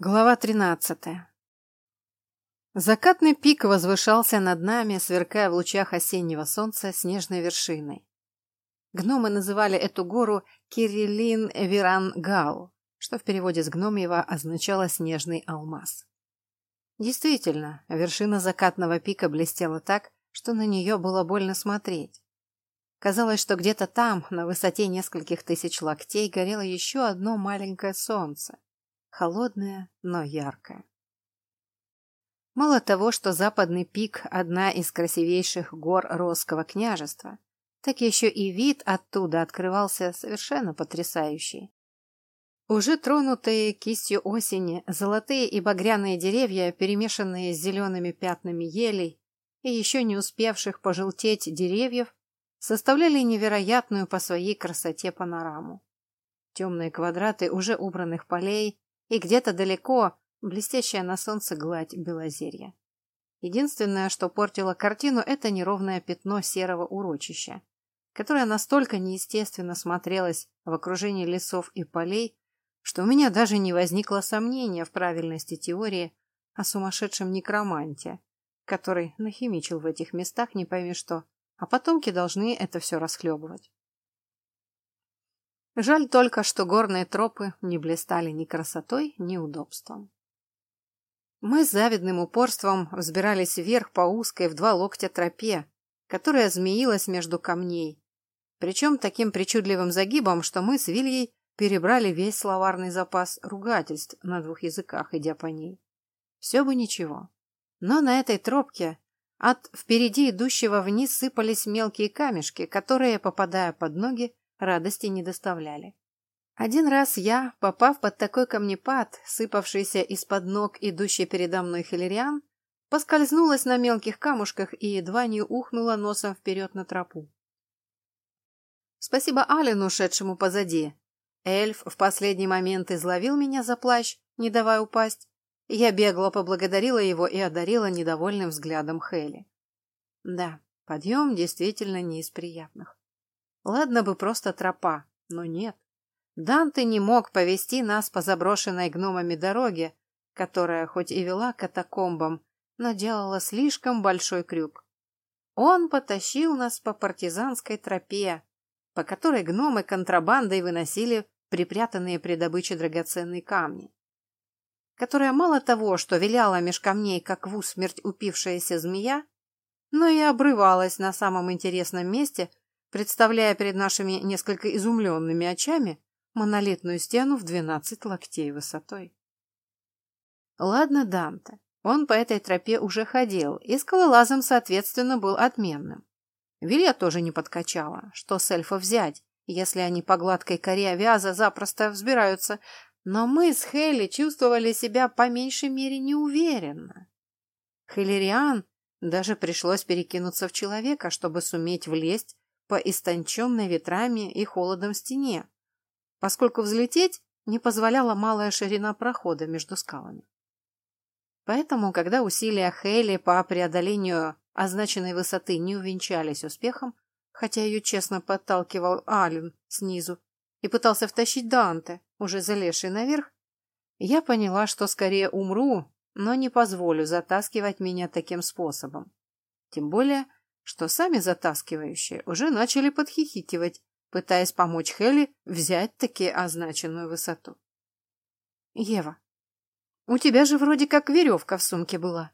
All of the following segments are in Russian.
Глава тринадцатая. Закатный пик возвышался над нами, сверкая в лучах осеннего солнца снежной вершиной. Гномы называли эту гору Кириллин Вирангал, что в переводе с гномьего означало «снежный алмаз». Действительно, вершина закатного пика блестела так, что на нее было больно смотреть. Казалось, что где-то там, на высоте нескольких тысяч локтей, горело еще одно маленькое солнце холодная, но яркая. Мало того, что западный пик – одна из красивейших гор Росского княжества, так еще и вид оттуда открывался совершенно потрясающий. Уже тронутые кистью осени, золотые и багряные деревья, перемешанные с зелеными пятнами елей и еще не успевших пожелтеть деревьев, составляли невероятную по своей красоте панораму. Темные квадраты уже убранных полей, и где-то далеко блестящая на солнце гладь белозерья. Единственное, что портило картину, это неровное пятно серого урочища, которое настолько неестественно смотрелось в окружении лесов и полей, что у меня даже не возникло сомнения в правильности теории о сумасшедшем некроманте, который нахимичил в этих местах не пойми что, а потомки должны это все расхлебывать. Жаль только, что горные тропы не блистали ни красотой, ни удобством. Мы с завидным упорством взбирались вверх по узкой в два локтя тропе, которая змеилась между камней, причем таким причудливым загибом, что мы с Вильей перебрали весь словарный запас ругательств на двух языках, идя по ней. Все бы ничего. Но на этой тропке от впереди идущего вниз сыпались мелкие камешки, которые, попадая под ноги, радости не доставляли. Один раз я, попав под такой камнепад, сыпавшийся из-под ног идущий передо мной хиллериан, поскользнулась на мелких камушках и едва не ухнула носом вперед на тропу. Спасибо Алину, шедшему позади. Эльф в последний момент изловил меня за плащ, не давая упасть. Я бегло поблагодарила его и одарила недовольным взглядом Хелли. Да, подъем действительно не из приятных. Ладно бы просто тропа, но нет. Данте не мог повести нас по заброшенной гномами дороге, которая хоть и вела к катакомбам, но делала слишком большой крюк. Он потащил нас по партизанской тропе, по которой гномы контрабандой выносили припрятанные при добыче драгоценные камни, которая мало того, что виляла меж камней, как в усмерть упившаяся змея, но и обрывалась на самом интересном месте – представляя перед нашими несколько изумленными очами монолитную стену в двенадцать локтей высотой. Ладно, Данте. Он по этой тропе уже ходил, и скалолазом, соответственно, был отменным. Вилья тоже не подкачала. Что с эльфа взять, если они по гладкой коре вяза запросто взбираются? Но мы с Хелли чувствовали себя по меньшей мере неуверенно. Хеллериан даже пришлось перекинуться в человека, чтобы суметь влезть по истонченной ветрами и холодом стене, поскольку взлететь не позволяла малая ширина прохода между скалами. Поэтому, когда усилия Хейли по преодолению означенной высоты не увенчались успехом, хотя ее честно подталкивал Ален снизу и пытался втащить Данте, уже залезший наверх, я поняла, что скорее умру, но не позволю затаскивать меня таким способом. Тем более, что сами затаскивающие уже начали подхихикивать, пытаясь помочь Хелли взять таки означенную высоту. «Ева, у тебя же вроде как веревка в сумке была».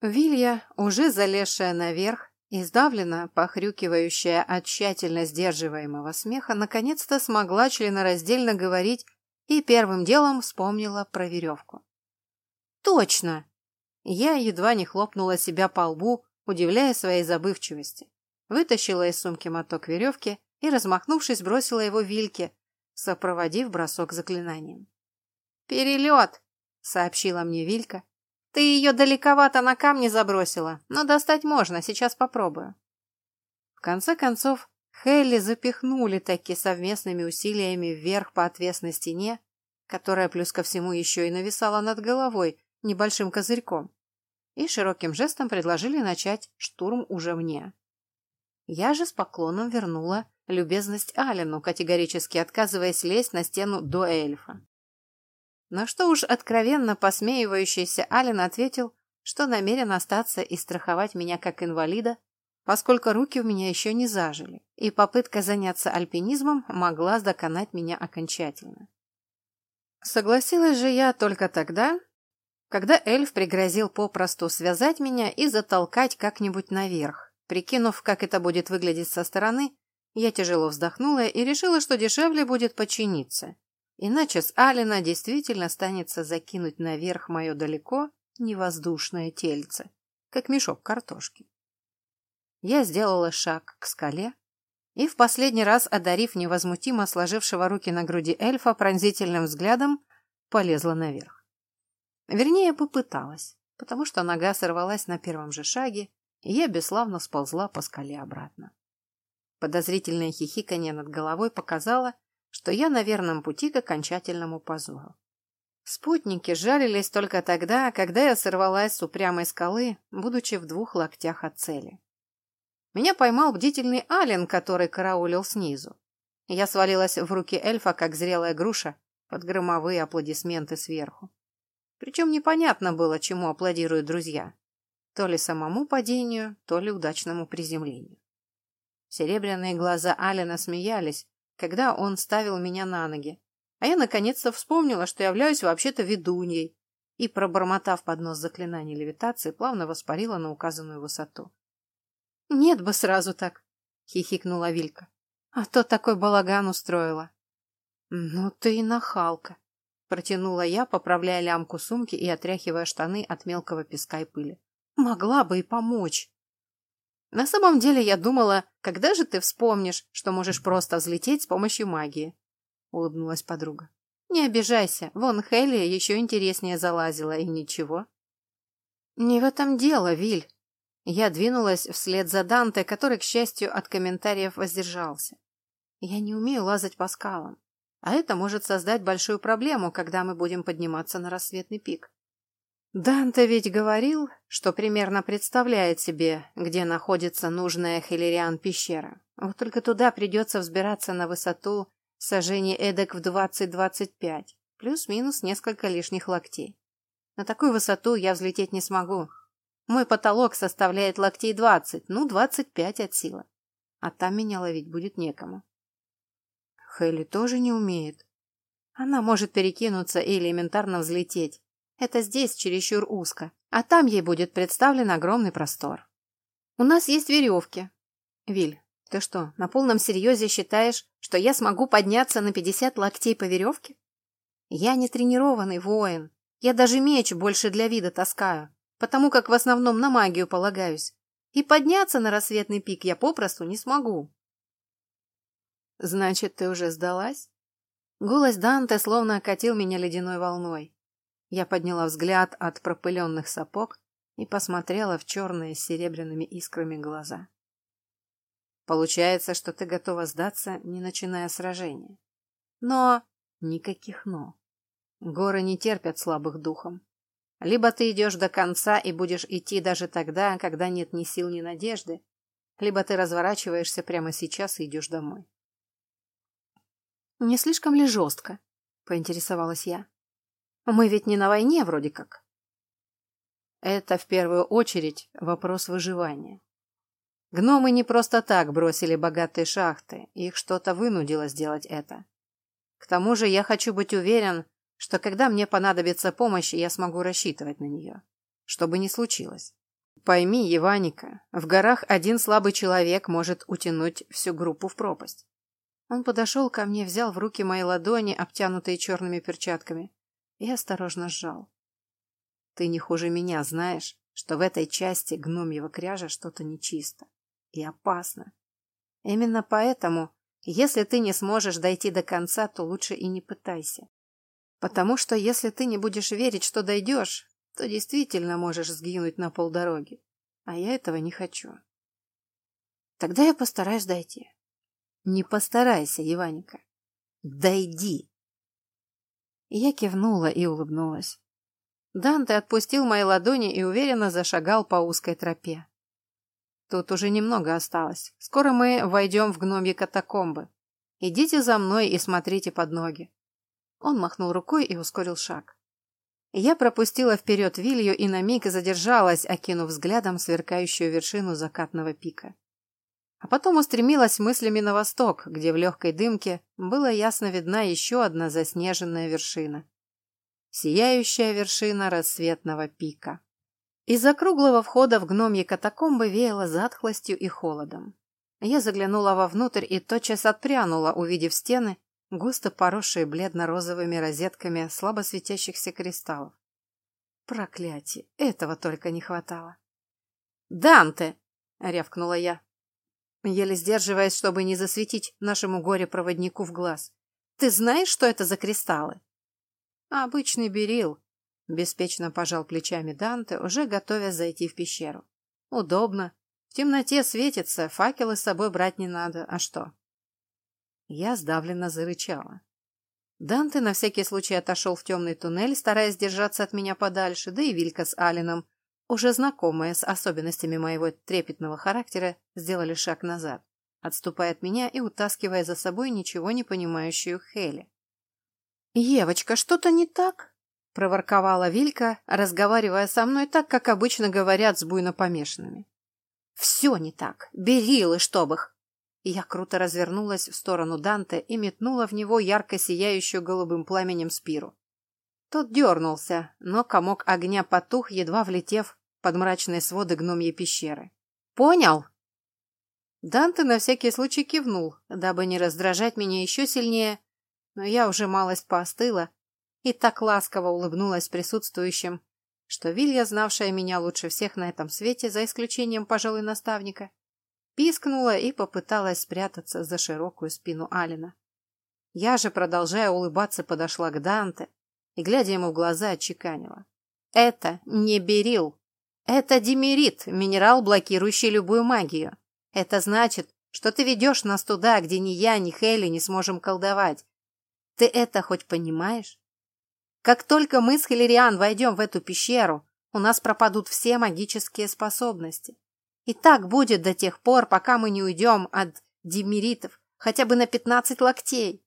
Вилья, уже залезшая наверх, издавленно похрюкивающая от тщательно сдерживаемого смеха, наконец-то смогла членораздельно говорить и первым делом вспомнила про веревку. «Точно!» Я едва не хлопнула себя по лбу, удивляя своей забывчивости. Вытащила из сумки моток веревки и, размахнувшись, бросила его Вильке, сопроводив бросок заклинанием. «Перелет!» — сообщила мне Вилька. «Ты ее далековато на камни забросила, но достать можно, сейчас попробую». В конце концов, Хелли запихнули таки совместными усилиями вверх по отвесной стене, которая плюс ко всему еще и нависала над головой небольшим козырьком и широким жестом предложили начать штурм уже мне. Я же с поклоном вернула любезность Алину, категорически отказываясь лезть на стену до эльфа. На что уж откровенно посмеивающийся Ален ответил, что намерен остаться и страховать меня как инвалида, поскольку руки у меня еще не зажили, и попытка заняться альпинизмом могла доконать меня окончательно. Согласилась же я только тогда, когда эльф пригрозил попросту связать меня и затолкать как-нибудь наверх. Прикинув, как это будет выглядеть со стороны, я тяжело вздохнула и решила, что дешевле будет подчиниться. Иначе с Алина действительно станется закинуть наверх мое далеко невоздушное тельце, как мешок картошки. Я сделала шаг к скале и, в последний раз одарив невозмутимо сложившего руки на груди эльфа пронзительным взглядом, полезла наверх. Вернее, попыталась, потому что нога сорвалась на первом же шаге, и я бесславно сползла по скале обратно. Подозрительное хихиканье над головой показало, что я на верном пути к окончательному позору. Спутники жалились только тогда, когда я сорвалась с упрямой скалы, будучи в двух локтях от цели. Меня поймал бдительный Ален, который караулил снизу. Я свалилась в руки эльфа, как зрелая груша, под громовые аплодисменты сверху. Причем непонятно было, чему аплодируют друзья. То ли самому падению, то ли удачному приземлению. Серебряные глаза Алина смеялись, когда он ставил меня на ноги, а я наконец-то вспомнила, что являюсь вообще-то ведуньей, и, пробормотав под нос заклинание левитации, плавно воспарила на указанную высоту. «Нет бы сразу так!» — хихикнула Вилька. «А то такой балаган устроила!» «Ну ты и нахалка!» — протянула я, поправляя лямку сумки и отряхивая штаны от мелкого песка и пыли. «Могла бы и помочь!» На самом деле я думала, когда же ты вспомнишь, что можешь просто взлететь с помощью магии? улыбнулась подруга. Не обижайся, вон Хелли еще интереснее залазила, и ничего. Не в этом дело, Виль. Я двинулась вслед за Данте, который, к счастью, от комментариев воздержался. Я не умею лазать по скалам, а это может создать большую проблему, когда мы будем подниматься на рассветный пик. Данте ведь говорил, что примерно представляет себе, где находится нужная Хиллериан пещера. Вот только туда придется взбираться на высоту Сожжение эдак в двадцать-двадцать пять, плюс-минус несколько лишних локтей. На такую высоту я взлететь не смогу. Мой потолок составляет локтей двадцать, ну, двадцать пять от силы. А там меня ловить будет некому. Хелли тоже не умеет. Она может перекинуться и элементарно взлететь. Это здесь чересчур узко, а там ей будет представлен огромный простор. У нас есть веревки. Виль, ты что, на полном серьезе считаешь, что я смогу подняться на пятьдесят локтей по веревке? Я не тренированный воин. Я даже меч больше для вида таскаю, потому как в основном на магию полагаюсь. И подняться на рассветный пик я попросту не смогу. Значит, ты уже сдалась? Голос Данте словно окатил меня ледяной волной. Я подняла взгляд от пропыленных сапог и посмотрела в черные с серебряными искрами глаза. Получается, что ты готова сдаться, не начиная сражения. Но никаких «но». Горы не терпят слабых духом. Либо ты идешь до конца и будешь идти даже тогда, когда нет ни сил, ни надежды, либо ты разворачиваешься прямо сейчас и идешь домой. «Не слишком ли жестко?» — поинтересовалась я. «Мы ведь не на войне вроде как». Это в первую очередь вопрос выживания. Гномы не просто так бросили богатые шахты, их что-то вынудило сделать это. К тому же я хочу быть уверен, что когда мне понадобится помощь, я смогу рассчитывать на нее. Что бы ни случилось. Пойми, Еваника, в горах один слабый человек может утянуть всю группу в пропасть. Он подошел ко мне, взял в руки мои ладони, обтянутые черными перчатками, и осторожно сжал. Ты не хуже меня знаешь, что в этой части гномьего кряжа что-то нечисто и опасно. Именно поэтому, если ты не сможешь дойти до конца, то лучше и не пытайся. Потому что если ты не будешь верить, что дойдешь, то действительно можешь сгинуть на полдороги. А я этого не хочу. Тогда я постараюсь дойти. Не постарайся, Иваника. Дойди. Я кивнула и улыбнулась. Данте отпустил мои ладони и уверенно зашагал по узкой тропе. Тут уже немного осталось. Скоро мы войдем в гномьи катакомбы. Идите за мной и смотрите под ноги. Он махнул рукой и ускорил шаг. Я пропустила вперед Вилью и на миг задержалась, окинув взглядом сверкающую вершину закатного пика. А потом устремилась мыслями на восток, где в легкой дымке было ясно видна еще одна заснеженная вершина. Сияющая вершина рассветного пика. Из-за круглого входа в гномьи катакомбы веяло затхлостью и холодом. Я заглянула вовнутрь и тотчас отпрянула, увидев стены, густо поросшие бледно-розовыми розетками слабо светящихся кристаллов. Проклятие! Этого только не хватало. «Данте!» — рявкнула я, еле сдерживаясь, чтобы не засветить нашему горе-проводнику в глаз. «Ты знаешь, что это за кристаллы?» «Обычный берил», — беспечно пожал плечами Данте, уже готовясь зайти в пещеру. «Удобно. В темноте светится, факелы с собой брать не надо. А что?» Я сдавленно зарычала. Данте на всякий случай отошел в темный туннель, стараясь держаться от меня подальше, да и Вилька с Алином, уже знакомые с особенностями моего трепетного характера, сделали шаг назад, отступая от меня и утаскивая за собой ничего не понимающую Хели. «Евочка, что-то не так?» — проворковала Вилька, разговаривая со мной так, как обычно говорят с буйно помешанными. «Все не так. Берилы, чтоб их!» Я круто развернулась в сторону Данте и метнула в него ярко сияющую голубым пламенем спиру. Тот дернулся, но комок огня потух, едва влетев под мрачные своды гномьей пещеры. «Понял?» Данте на всякий случай кивнул, дабы не раздражать меня еще сильнее, но я уже малость поостыла и так ласково улыбнулась присутствующим, что Вилья, знавшая меня лучше всех на этом свете, за исключением, пожалуй, наставника, пискнула и попыталась спрятаться за широкую спину Алина. Я же, продолжая улыбаться, подошла к Данте и, глядя ему в глаза, отчеканила. «Это не берил. Это демерит, минерал, блокирующий любую магию. Это значит, что ты ведешь нас туда, где ни я, ни Хелли не сможем колдовать. Ты это хоть понимаешь? Как только мы с Хиллериан войдем в эту пещеру, у нас пропадут все магические способности. И так будет до тех пор, пока мы не уйдем от демеритов хотя бы на пятнадцать локтей.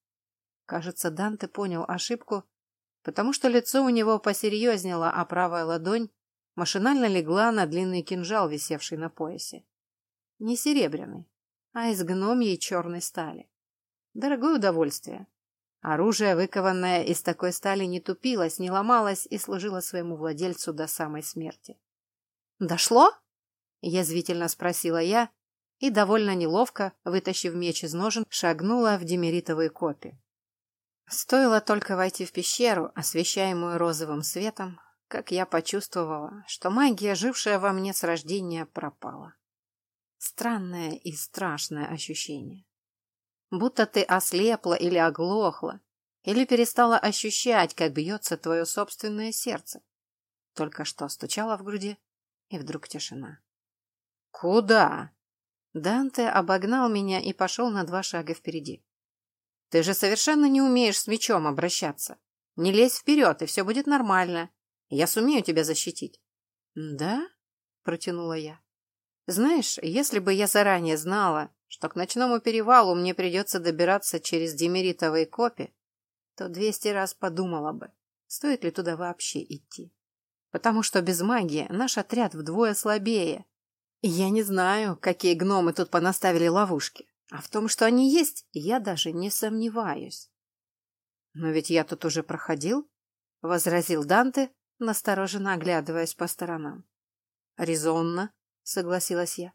Кажется, Данте понял ошибку, потому что лицо у него посерьезнело, а правая ладонь машинально легла на длинный кинжал, висевший на поясе. Не серебряный, а из гномьей черной стали. Дорогое удовольствие. Оружие, выкованное из такой стали, не тупилось, не ломалось и служило своему владельцу до самой смерти. «Дошло?» язвительно спросила я и довольно неловко, вытащив меч из ножен, шагнула в демеритовые копи. Стоило только войти в пещеру, освещаемую розовым светом, как я почувствовала, что магия, жившая во мне с рождения, пропала. Странное и страшное ощущение. Будто ты ослепла или оглохла, или перестала ощущать, как бьется твое собственное сердце. Только что стучало в груди, и вдруг тишина. «Куда?» Данте обогнал меня и пошел на два шага впереди. «Ты же совершенно не умеешь с мечом обращаться. Не лезь вперед, и все будет нормально. Я сумею тебя защитить». «Да?» – протянула я. «Знаешь, если бы я заранее знала, что к ночному перевалу мне придется добираться через демеритовые копи, то двести раз подумала бы, стоит ли туда вообще идти. Потому что без магии наш отряд вдвое слабее, я не знаю, какие гномы тут понаставили ловушки, а в том, что они есть, я даже не сомневаюсь. Но ведь я тут уже проходил, — возразил Данте, настороженно оглядываясь по сторонам. Резонно, — согласилась я.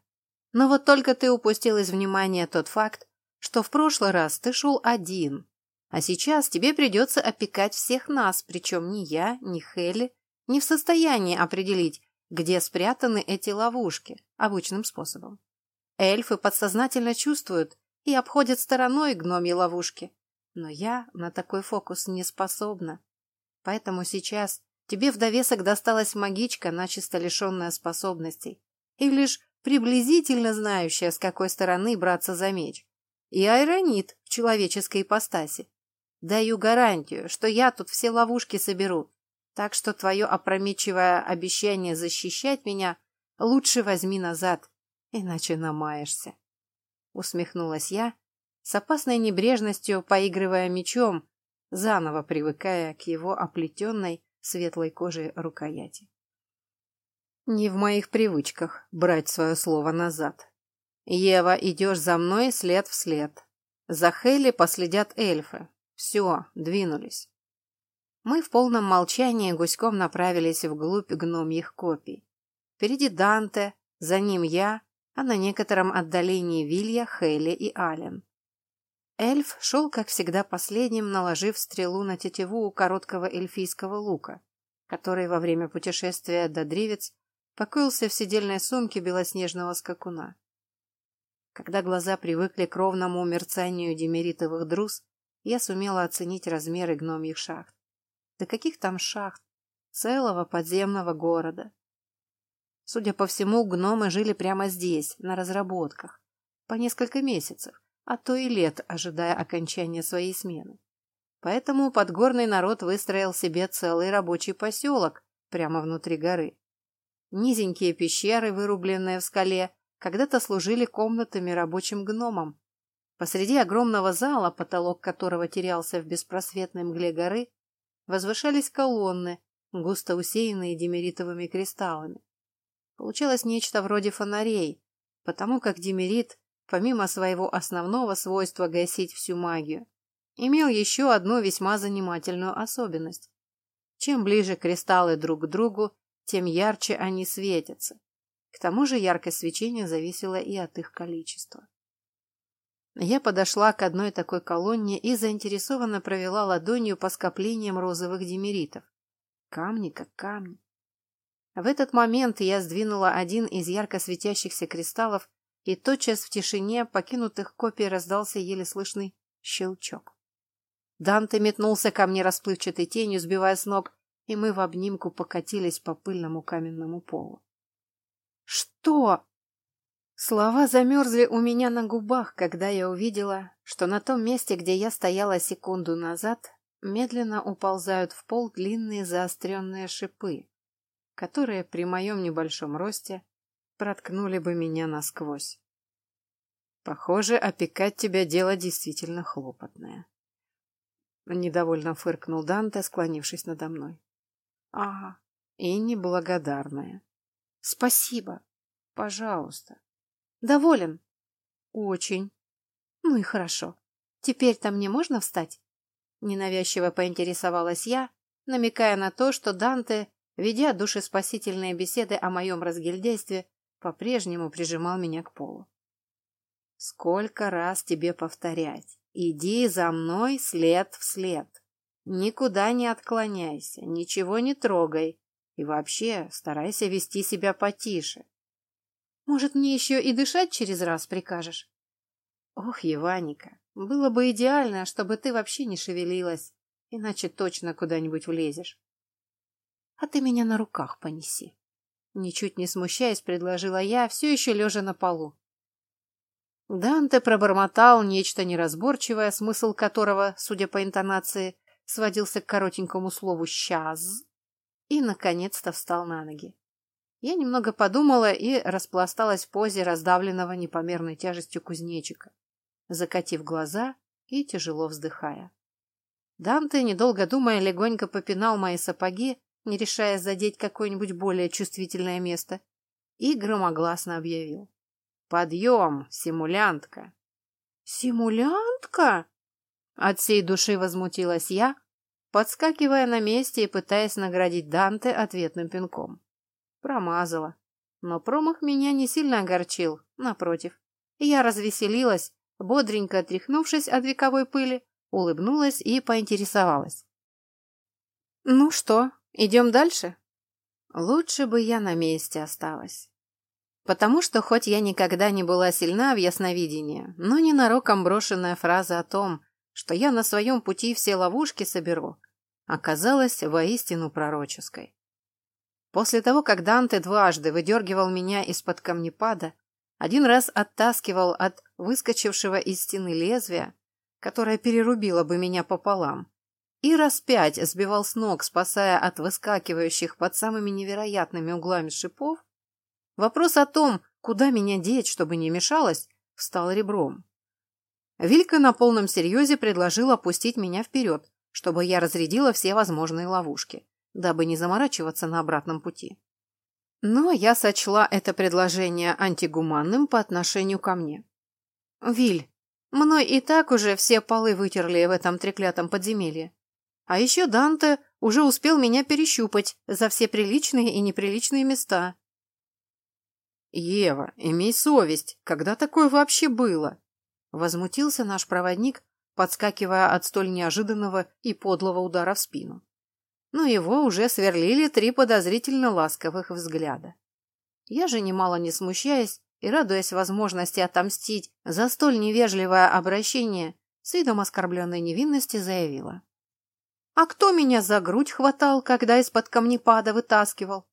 Но вот только ты упустил из внимания тот факт, что в прошлый раз ты шел один, а сейчас тебе придется опекать всех нас, причем ни я, ни Хелли не в состоянии определить, где спрятаны эти ловушки обычным способом. Эльфы подсознательно чувствуют и обходят стороной гномьи ловушки. Но я на такой фокус не способна. Поэтому сейчас тебе в довесок досталась магичка, начисто лишенная способностей, и лишь приблизительно знающая, с какой стороны браться за меч. И айронит в человеческой ипостаси. Даю гарантию, что я тут все ловушки соберу, так что твое опрометчивое обещание защищать меня лучше возьми назад, иначе намаешься. Усмехнулась я, с опасной небрежностью поигрывая мечом, заново привыкая к его оплетенной светлой кожей рукояти. Не в моих привычках брать свое слово назад. Ева, идешь за мной след в след. За Хелли последят эльфы. Все, двинулись. Мы в полном молчании гуськом направились вглубь гномьих копий. Впереди Данте, за ним я, а на некотором отдалении Вилья, Хелли и Ален. Эльф шел, как всегда, последним, наложив стрелу на тетиву у короткого эльфийского лука, который во время путешествия до Древец покоился в сидельной сумке белоснежного скакуна. Когда глаза привыкли к ровному мерцанию демеритовых друз, я сумела оценить размеры гномьих шахт. Да каких там шахт? Целого подземного города. Судя по всему, гномы жили прямо здесь, на разработках, по несколько месяцев, а то и лет, ожидая окончания своей смены. Поэтому подгорный народ выстроил себе целый рабочий поселок прямо внутри горы. Низенькие пещеры, вырубленные в скале, когда-то служили комнатами рабочим гномам. Посреди огромного зала, потолок которого терялся в беспросветной мгле горы, возвышались колонны, густо усеянные демеритовыми кристаллами. Получалось нечто вроде фонарей, потому как демерит, помимо своего основного свойства гасить всю магию, имел еще одну весьма занимательную особенность. Чем ближе кристаллы друг к другу, тем ярче они светятся. К тому же яркость свечения зависела и от их количества. Я подошла к одной такой колонне и заинтересованно провела ладонью по скоплениям розовых демеритов. Камни как камни. В этот момент я сдвинула один из ярко светящихся кристаллов, и тотчас в тишине покинутых копий раздался еле слышный щелчок. Данте метнулся ко мне расплывчатой тенью, сбивая с ног, и мы в обнимку покатились по пыльному каменному полу. «Что?» Слова замерзли у меня на губах, когда я увидела, что на том месте, где я стояла секунду назад, медленно уползают в пол длинные заостренные шипы, которые при моем небольшом росте проткнули бы меня насквозь. Похоже, опекать тебя дело действительно хлопотное. Недовольно фыркнул Данте, склонившись надо мной. Ага, и неблагодарная. Спасибо. Пожалуйста. Доволен? Очень. Ну и хорошо. Теперь-то мне можно встать? Ненавязчиво поинтересовалась я, намекая на то, что Данте, ведя душеспасительные беседы о моем разгильдействе, по-прежнему прижимал меня к полу. Сколько раз тебе повторять? Иди за мной след в след. Никуда не отклоняйся, ничего не трогай, и вообще старайся вести себя потише. Может, мне еще и дышать через раз прикажешь? Ох, Еваника, было бы идеально, чтобы ты вообще не шевелилась, иначе точно куда-нибудь влезешь. А ты меня на руках понеси. Ничуть не смущаясь, предложила я, все еще лежа на полу. Данте пробормотал нечто неразборчивое, смысл которого, судя по интонации, сводился к коротенькому слову «сейчас», и, наконец-то, встал на ноги. Я немного подумала и распласталась в позе раздавленного непомерной тяжестью кузнечика, закатив глаза и тяжело вздыхая. Данте, недолго думая, легонько попинал мои сапоги, не решаясь задеть какое-нибудь более чувствительное место, и громогласно объявил. «Подъем, симулянтка!» «Симулянтка?» От всей души возмутилась я, подскакивая на месте и пытаясь наградить Данте ответным пинком. Промазала. Но промах меня не сильно огорчил, напротив. Я развеселилась, бодренько отряхнувшись от вековой пыли, улыбнулась и поинтересовалась. «Ну что, идем дальше?» Лучше бы я на месте осталась. Потому что хоть я никогда не была сильна в ясновидении, но ненароком брошенная фраза о том, что я на своем пути все ловушки соберу, оказалась воистину пророческой. После того, как Данте дважды выдергивал меня из-под камнепада, один раз оттаскивал от выскочившего из стены лезвия, которое перерубило бы меня пополам, и раз пять сбивал с ног, спасая от выскакивающих под самыми невероятными углами шипов, вопрос о том, куда меня деть, чтобы не мешалось, встал ребром. Вилька на полном серьезе предложил опустить меня вперед, чтобы я разрядила все возможные ловушки, дабы не заморачиваться на обратном пути. Но я сочла это предложение антигуманным по отношению ко мне. «Виль, мной и так уже все полы вытерли в этом треклятом подземелье. А еще Данте уже успел меня перещупать за все приличные и неприличные места». «Ева, имей совесть, когда такое вообще было?» Возмутился наш проводник, подскакивая от столь неожиданного и подлого удара в спину но его уже сверлили три подозрительно ласковых взгляда. Я же, немало не смущаясь и радуясь возможности отомстить за столь невежливое обращение, с видом оскорбленной невинности заявила. «А кто меня за грудь хватал, когда из-под камнепада вытаскивал?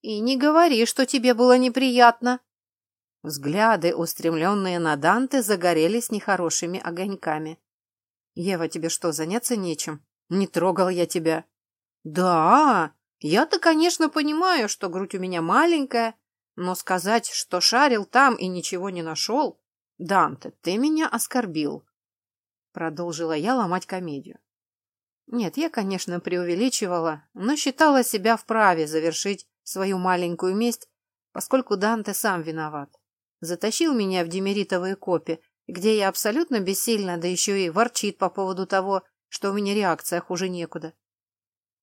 И не говори, что тебе было неприятно!» Взгляды, устремленные на Данте, загорелись нехорошими огоньками. «Ева, тебе что, заняться нечем? Не трогал я тебя!» Да, я-то, конечно, понимаю, что грудь у меня маленькая, но сказать, что шарил там и ничего не нашел... Данте, ты меня оскорбил. Продолжила я ломать комедию. Нет, я, конечно, преувеличивала, но считала себя вправе завершить свою маленькую месть, поскольку Данте сам виноват. Затащил меня в демеритовые копи, где я абсолютно бессильна, да еще и ворчит по поводу того, что у меня реакция хуже некуда.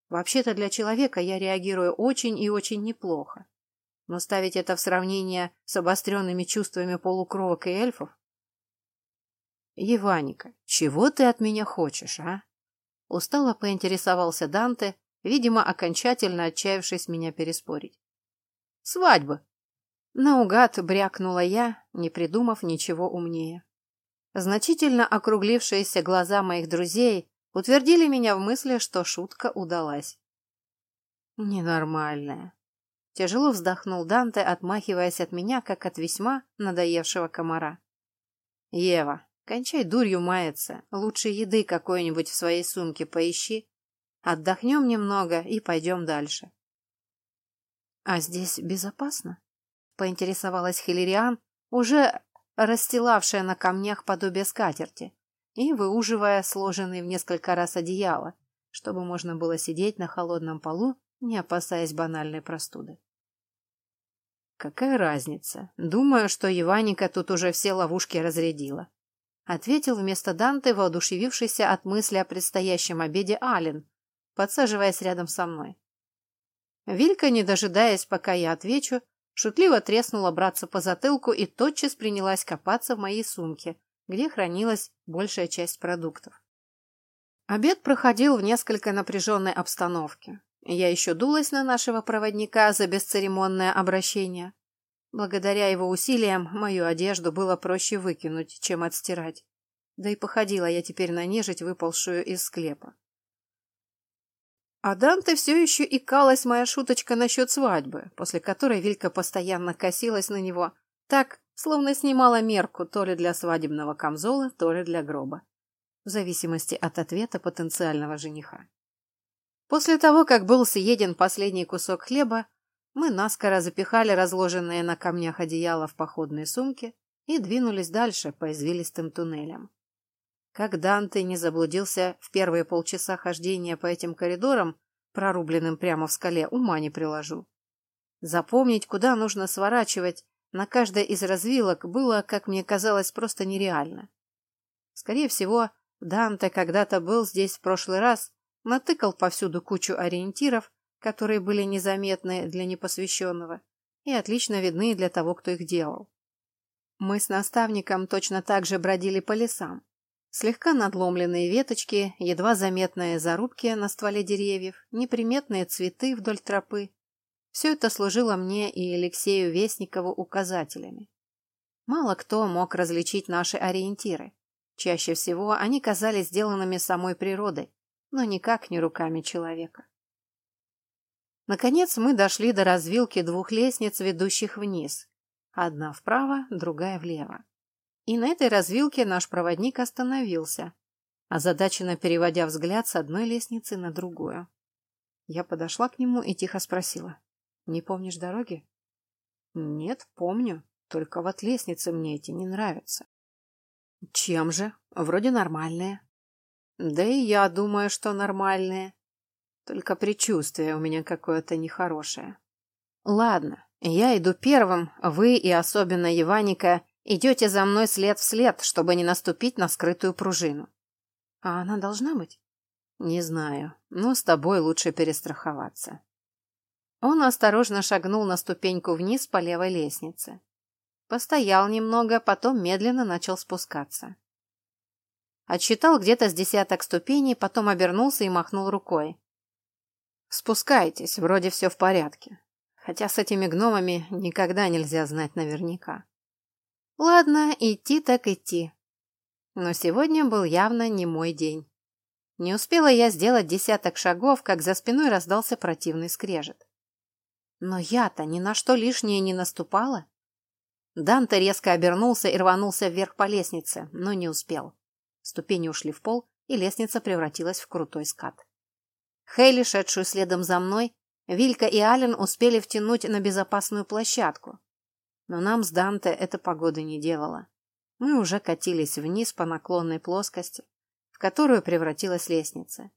Вообще-то для человека я реагирую очень и очень неплохо. Но ставить это в сравнение с обостренными чувствами полукровок и эльфов? Еваника, чего ты от меня хочешь, а? Устало поинтересовался Данте, видимо, окончательно отчаявшись меня переспорить. Свадьба. Наугад брякнула я, не придумав ничего умнее. Значительно округлившиеся глаза моих друзей утвердили меня в мысли, что шутка удалась. Ненормальная. Тяжело вздохнул Данте, отмахиваясь от меня, как от весьма надоевшего комара. Ева, кончай дурью маяться. Лучше еды какой-нибудь в своей сумке поищи. Отдохнем немного и пойдем дальше. А здесь безопасно? Поинтересовалась Хиллериан, уже расстилавшая на камнях подобие скатерти и выуживая сложенный в несколько раз одеяло, чтобы можно было сидеть на холодном полу, не опасаясь банальной простуды. «Какая разница? Думаю, что Иваника тут уже все ловушки разрядила», ответил вместо Данте, воодушевившийся от мысли о предстоящем обеде Ален, подсаживаясь рядом со мной. Вилька, не дожидаясь, пока я отвечу, шутливо треснула братца по затылку и тотчас принялась копаться в моей сумке, где хранилась большая часть продуктов. Обед проходил в несколько напряженной обстановке. Я еще дулась на нашего проводника за бесцеремонное обращение. Благодаря его усилиям мою одежду было проще выкинуть, чем отстирать. Да и походила я теперь на нежить, выползшую из склепа. А Данте все еще икалась моя шуточка насчет свадьбы, после которой Вилька постоянно косилась на него, так, словно снимала мерку то ли для свадебного камзола, то ли для гроба, в зависимости от ответа потенциального жениха. После того, как был съеден последний кусок хлеба, мы наскоро запихали разложенные на камнях одеяла в походные сумки и двинулись дальше по извилистым туннелям. Как Данте не заблудился в первые полчаса хождения по этим коридорам, прорубленным прямо в скале, ума не приложу. Запомнить, куда нужно сворачивать на каждой из развилок было, как мне казалось, просто нереально. Скорее всего, Данте когда-то был здесь в прошлый раз, натыкал повсюду кучу ориентиров, которые были незаметны для непосвященного и отлично видны для того, кто их делал. Мы с наставником точно так же бродили по лесам. Слегка надломленные веточки, едва заметные зарубки на стволе деревьев, неприметные цветы вдоль тропы, все это служило мне и Алексею Вестникову указателями. Мало кто мог различить наши ориентиры. Чаще всего они казались сделанными самой природой, но никак не руками человека. Наконец мы дошли до развилки двух лестниц, ведущих вниз. Одна вправо, другая влево. И на этой развилке наш проводник остановился, озадаченно переводя взгляд с одной лестницы на другую. Я подошла к нему и тихо спросила. Не помнишь дороги? Нет, помню. Только вот лестницы мне эти не нравятся. Чем же? Вроде нормальные. Да и я думаю, что нормальные. Только предчувствие у меня какое-то нехорошее. Ладно, я иду первым, вы и особенно Еваника идете за мной след в след, чтобы не наступить на скрытую пружину. А она должна быть? Не знаю, но с тобой лучше перестраховаться. Он осторожно шагнул на ступеньку вниз по левой лестнице. Постоял немного, потом медленно начал спускаться. Отсчитал где-то с десяток ступеней, потом обернулся и махнул рукой. «Спускайтесь, вроде все в порядке. Хотя с этими гномами никогда нельзя знать наверняка». «Ладно, идти так идти». Но сегодня был явно не мой день. Не успела я сделать десяток шагов, как за спиной раздался противный скрежет. Но я-то ни на что лишнее не наступала. Данте резко обернулся и рванулся вверх по лестнице, но не успел. Ступени ушли в пол, и лестница превратилась в крутой скат. Хейли, шедшую следом за мной, Вилька и Ален успели втянуть на безопасную площадку. Но нам с Данте эта погода не делала. Мы уже катились вниз по наклонной плоскости, в которую превратилась лестница.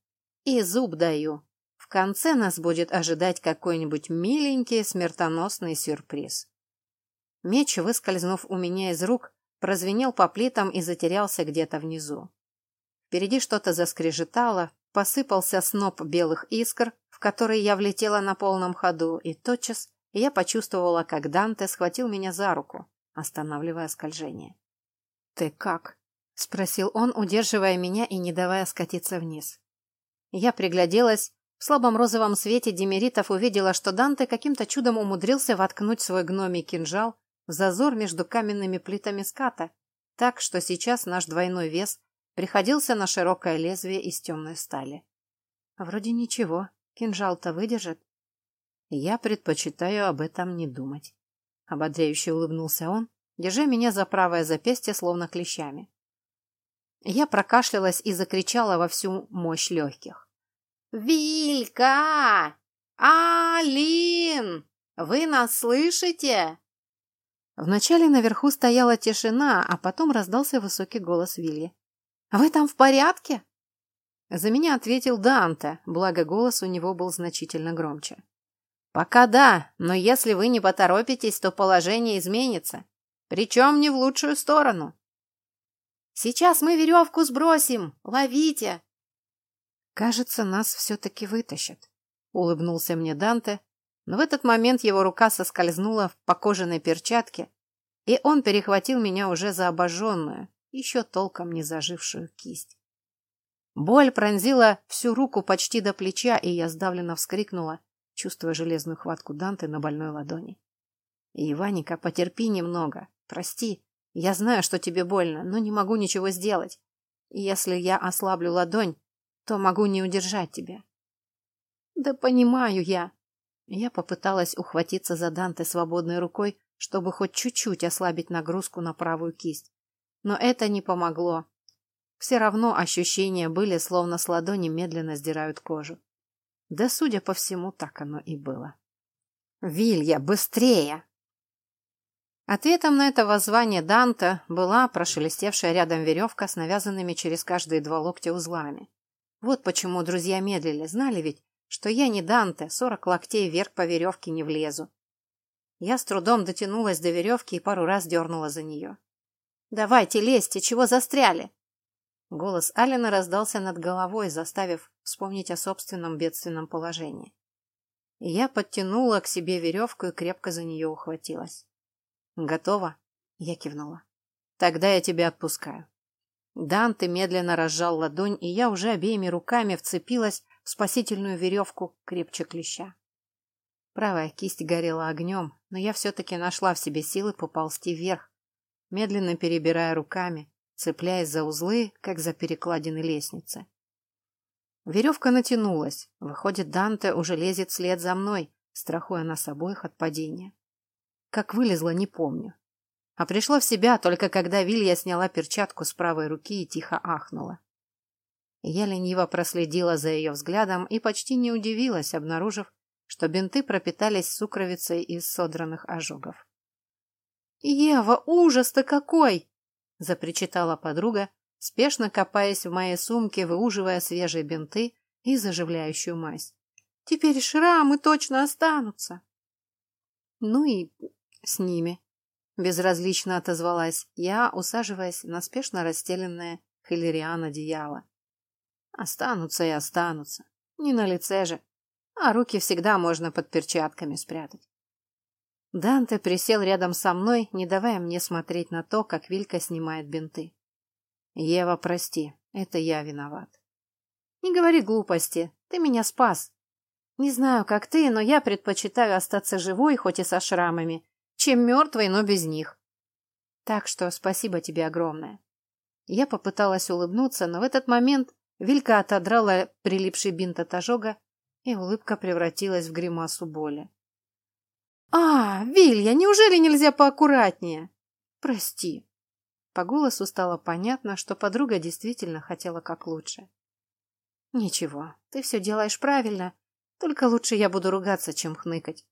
И зуб даю, в конце нас будет ожидать какой-нибудь миленький смертоносный сюрприз. Меч, выскользнув у меня из рук, прозвенел по плитам и затерялся где-то внизу. Впереди что-то заскрежетало, посыпался сноп белых искр, в который я влетела на полном ходу, и тотчас я почувствовала, как Данте схватил меня за руку, останавливая скольжение. «Ты как?» — спросил он, удерживая меня и не давая скатиться вниз. Я пригляделась в слабом розовом свете Демеритов увидела, что Данте каким-то чудом умудрился воткнуть свой гномий кинжал в зазор между каменными плитами ската, так что сейчас наш двойной вес приходился на широкое лезвие из темной стали. Вроде ничего, кинжал-то выдержит. Я предпочитаю об этом не думать. Ободряюще улыбнулся он, держа меня за правое запястье, словно клещами. Я прокашлялась и закричала во всю мощь легких. «Вилька! Алин! Вы нас слышите?» Вначале наверху стояла тишина, а потом раздался высокий голос Вильи. «Вы там в порядке?» За меня ответил Данте, благо голос у него был значительно громче. «Пока да, но если вы не поторопитесь, то положение изменится. Причем не в лучшую сторону». «Сейчас мы веревку сбросим! Ловите!» «Кажется, нас все-таки вытащат», — улыбнулся мне Данте, но в этот момент его рука соскользнула по кожаной перчатке, и он перехватил меня уже за обожженную, еще толком не зажившую кисть. Боль пронзила всю руку почти до плеча, и я сдавленно вскрикнула, чувствуя железную хватку Данте на больной ладони. «Иваника, потерпи немного. Прости. Я знаю, что тебе больно, но не могу ничего сделать. Если я ослаблю ладонь, то могу не удержать тебя. Да понимаю я. Я попыталась ухватиться за Данте свободной рукой, чтобы хоть чуть-чуть ослабить нагрузку на правую кисть. Но это не помогло. Все равно ощущения были, словно с ладони медленно сдирают кожу. Да, судя по всему, так оно и было. «Вилья, быстрее!» Ответом на это воззвание Данте была прошелестевшая рядом веревка с навязанными через каждые два локтя узлами. Вот почему друзья медлили, знали ведь, что я не Данте, сорок локтей вверх по веревке не влезу. Я с трудом дотянулась до веревки и пару раз дернула за нее. «Давайте, лезьте, чего застряли?» Голос Алина раздался над головой, заставив вспомнить о собственном бедственном положении. я подтянула к себе веревку и крепко за нее ухватилась. «Готово?» Я кивнула. «Тогда я тебя отпускаю». Данте медленно разжал ладонь, и я уже обеими руками вцепилась в спасительную веревку крепче клеща. Правая кисть горела огнем, но я все-таки нашла в себе силы поползти вверх, медленно перебирая руками, цепляясь за узлы, как за перекладины лестницы. Веревка натянулась. Выходит, Данте уже лезет вслед за мной, страхуя нас обоих от падения. Как вылезла, не помню. А пришла в себя только когда Вилья сняла перчатку с правой руки и тихо ахнула. Я лениво проследила за ее взглядом и почти не удивилась, обнаружив, что бинты пропитались сукровицей из содранных ожогов. «Ева, ужас-то какой!» — запричитала подруга, спешно копаясь в моей сумке, выуживая свежие бинты и заживляющую мазь. «Теперь шрамы точно останутся!» «Ну и с ними», — безразлично отозвалась я, усаживаясь на спешно расстеленное хиллериан одеяло. «Останутся и останутся. Не на лице же, а руки всегда можно под перчатками спрятать». Данте присел рядом со мной, не давая мне смотреть на то, как Вилька снимает бинты. «Ева, прости, это я виноват». «Не говори глупости, ты меня спас. Не знаю, как ты, но я предпочитаю остаться живой, хоть и со шрамами, чем мертвой, но без них. Так что спасибо тебе огромное». Я попыталась улыбнуться, но в этот момент Вилька отодрала прилипший бинт от ожога, и улыбка превратилась в гримасу боли. «А, Вилья, неужели нельзя поаккуратнее?» «Прости». По голосу стало понятно, что подруга действительно хотела как лучше. «Ничего, ты все делаешь правильно, только лучше я буду ругаться, чем хныкать».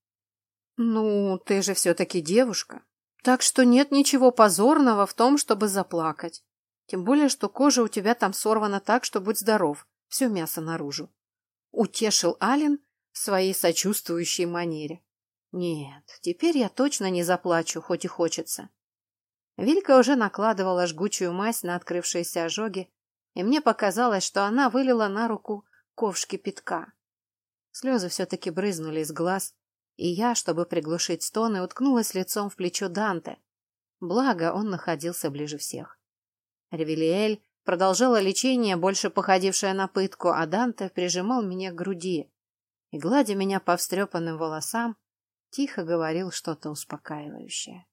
«Ну, ты же все-таки девушка, так что нет ничего позорного в том, чтобы заплакать. Тем более, что кожа у тебя там сорвана так, что будь здоров, все мясо наружу». Утешил Ален в своей сочувствующей манере. Нет, теперь я точно не заплачу, хоть и хочется. Вилька уже накладывала жгучую мазь на открывшиеся ожоги, и мне показалось, что она вылила на руку ковш кипятка. Слезы все-таки брызнули из глаз, и я, чтобы приглушить стоны, уткнулась лицом в плечо Данте. Благо, он находился ближе всех. Ревелиэль продолжала лечение, больше походившее на пытку, а Данте прижимал меня к груди и, гладя меня по встрепанным волосам, тихо говорил что-то успокаивающее.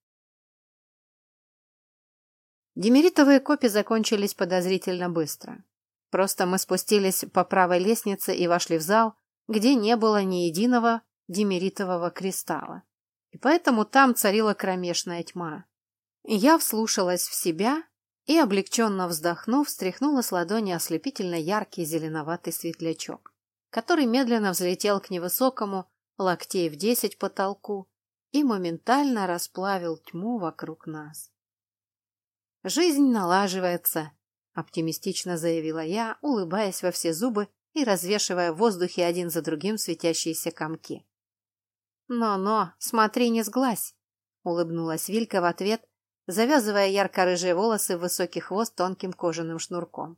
Демеритовые копи закончились подозрительно быстро. Просто мы спустились по правой лестнице и вошли в зал, где не было ни единого демеритового кристалла. И поэтому там царила кромешная тьма. Я вслушалась в себя и, облегченно вздохнув, встряхнула с ладони ослепительно яркий зеленоватый светлячок, который медленно взлетел к невысокому, локтей в десять потолку и моментально расплавил тьму вокруг нас. «Жизнь налаживается», — оптимистично заявила я, улыбаясь во все зубы и развешивая в воздухе один за другим светящиеся комки. «Но-но, смотри, не сглазь», — улыбнулась Вилька в ответ, завязывая ярко-рыжие волосы в высокий хвост тонким кожаным шнурком.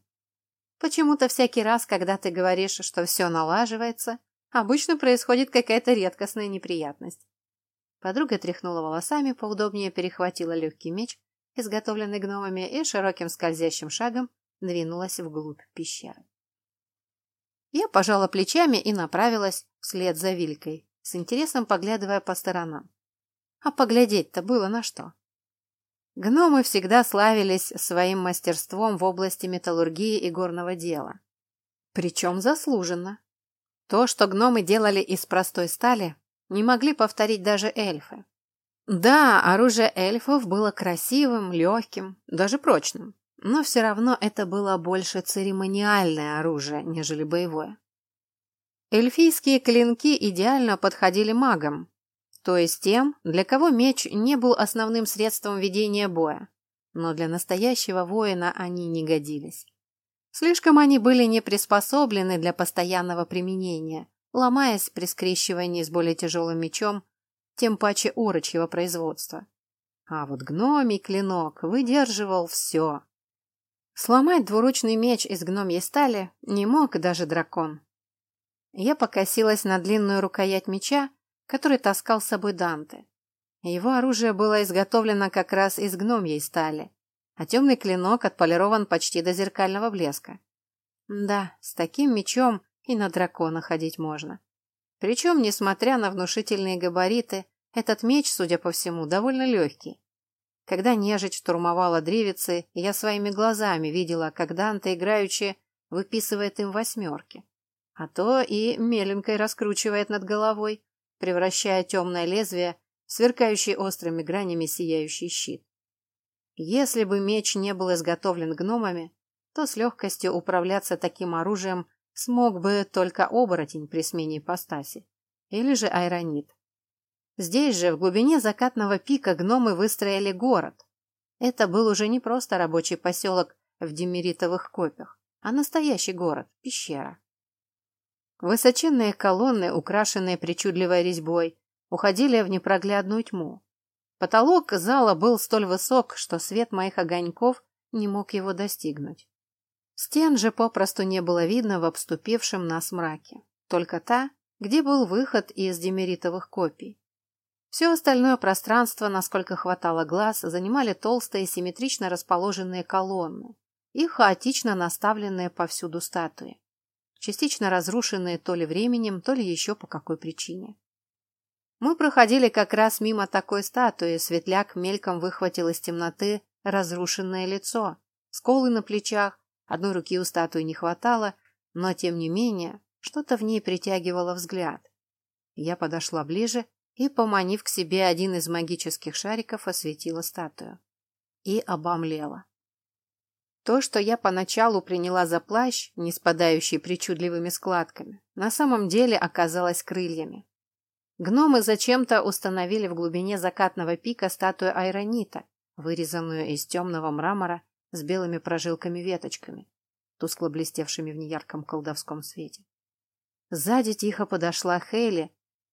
«Почему-то всякий раз, когда ты говоришь, что все налаживается, Обычно происходит какая-то редкостная неприятность. Подруга тряхнула волосами, поудобнее перехватила легкий меч, изготовленный гномами, и широким скользящим шагом двинулась вглубь пещеры. Я пожала плечами и направилась вслед за Вилькой, с интересом поглядывая по сторонам. А поглядеть-то было на что. Гномы всегда славились своим мастерством в области металлургии и горного дела. Причем заслуженно. То, что гномы делали из простой стали, не могли повторить даже эльфы. Да, оружие эльфов было красивым, легким, даже прочным, но все равно это было больше церемониальное оружие, нежели боевое. Эльфийские клинки идеально подходили магам, то есть тем, для кого меч не был основным средством ведения боя, но для настоящего воина они не годились. Слишком они были не приспособлены для постоянного применения, ломаясь при скрещивании с более тяжелым мечом, тем паче урочьего производства. А вот гномий клинок выдерживал все. Сломать двуручный меч из гномьей стали не мог даже дракон. Я покосилась на длинную рукоять меча, который таскал с собой Данте. Его оружие было изготовлено как раз из гномьей стали, а темный клинок отполирован почти до зеркального блеска. Да, с таким мечом и на дракона ходить можно. Причем, несмотря на внушительные габариты, этот меч, судя по всему, довольно легкий. Когда нежить штурмовала древицы, я своими глазами видела, как Данте играючи выписывает им восьмерки. А то и меленькой раскручивает над головой, превращая темное лезвие в сверкающий острыми гранями сияющий щит. Если бы меч не был изготовлен гномами, то с легкостью управляться таким оружием смог бы только оборотень при смене ипостаси, или же айронит. Здесь же, в глубине закатного пика, гномы выстроили город. Это был уже не просто рабочий поселок в демеритовых копях, а настоящий город – пещера. Высоченные колонны, украшенные причудливой резьбой, уходили в непроглядную тьму. Потолок зала был столь высок, что свет моих огоньков не мог его достигнуть. Стен же попросту не было видно в обступившем нас мраке. Только та, где был выход из демеритовых копий. Все остальное пространство, насколько хватало глаз, занимали толстые симметрично расположенные колонны и хаотично наставленные повсюду статуи частично разрушенные то ли временем, то ли еще по какой причине. Мы проходили как раз мимо такой статуи, светляк мельком выхватил из темноты разрушенное лицо, сколы на плечах, одной руки у статуи не хватало, но, тем не менее, что-то в ней притягивало взгляд. Я подошла ближе и, поманив к себе один из магических шариков, осветила статую. И обомлела. То, что я поначалу приняла за плащ, не спадающий причудливыми складками, на самом деле оказалось крыльями. Гномы зачем-то установили в глубине закатного пика статую Айронита, вырезанную из темного мрамора с белыми прожилками-веточками, тускло блестевшими в неярком колдовском свете. Сзади тихо подошла Хейли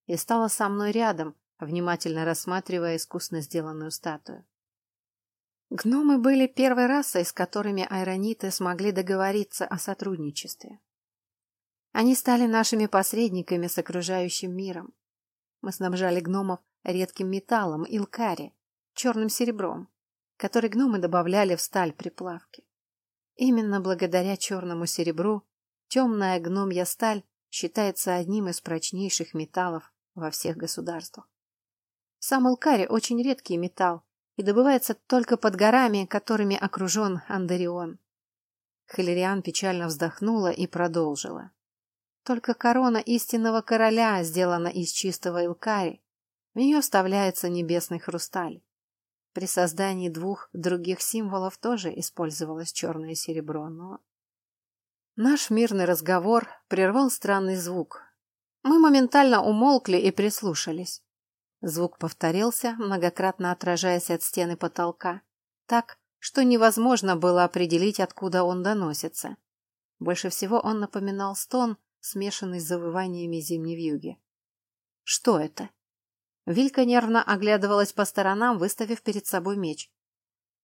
и стала со мной рядом, внимательно рассматривая искусно сделанную статую. Гномы были первой расой, с которыми айрониты смогли договориться о сотрудничестве. Они стали нашими посредниками с окружающим миром. Мы снабжали гномов редким металлом илкари, черным серебром, который гномы добавляли в сталь при плавке. Именно благодаря черному серебру темная гномья сталь считается одним из прочнейших металлов во всех государствах. Сам илкари очень редкий металл, и добывается только под горами, которыми окружен Андерион. Халериан печально вздохнула и продолжила. Только корона истинного короля сделана из чистого илкари. В нее вставляется небесный хрусталь. При создании двух других символов тоже использовалось черное серебро, но... Наш мирный разговор прервал странный звук. Мы моментально умолкли и прислушались. Звук повторился, многократно отражаясь от стены потолка, так, что невозможно было определить, откуда он доносится. Больше всего он напоминал стон, смешанный с завываниями зимней вьюги. Что это? Вилька нервно оглядывалась по сторонам, выставив перед собой меч.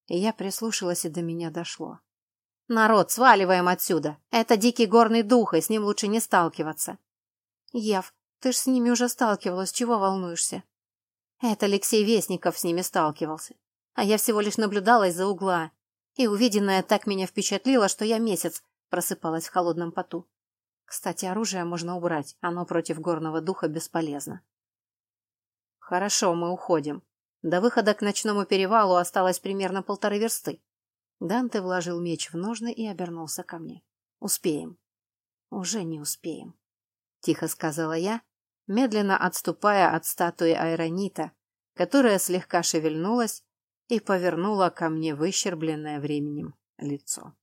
Я прислушалась, и до меня дошло. «Народ, сваливаем отсюда! Это дикий горный дух, и с ним лучше не сталкиваться!» «Ев, ты ж с ними уже сталкивалась, чего волнуешься?» Это Алексей Вестников с ними сталкивался. А я всего лишь наблюдала из-за угла. И увиденное так меня впечатлило, что я месяц просыпалась в холодном поту. Кстати, оружие можно убрать, оно против горного духа бесполезно. Хорошо, мы уходим. До выхода к ночному перевалу осталось примерно полторы версты. Данте вложил меч в ножны и обернулся ко мне. Успеем. Уже не успеем. Тихо сказала я медленно отступая от статуи Айронита, которая слегка шевельнулась и повернула ко мне выщербленное временем лицо.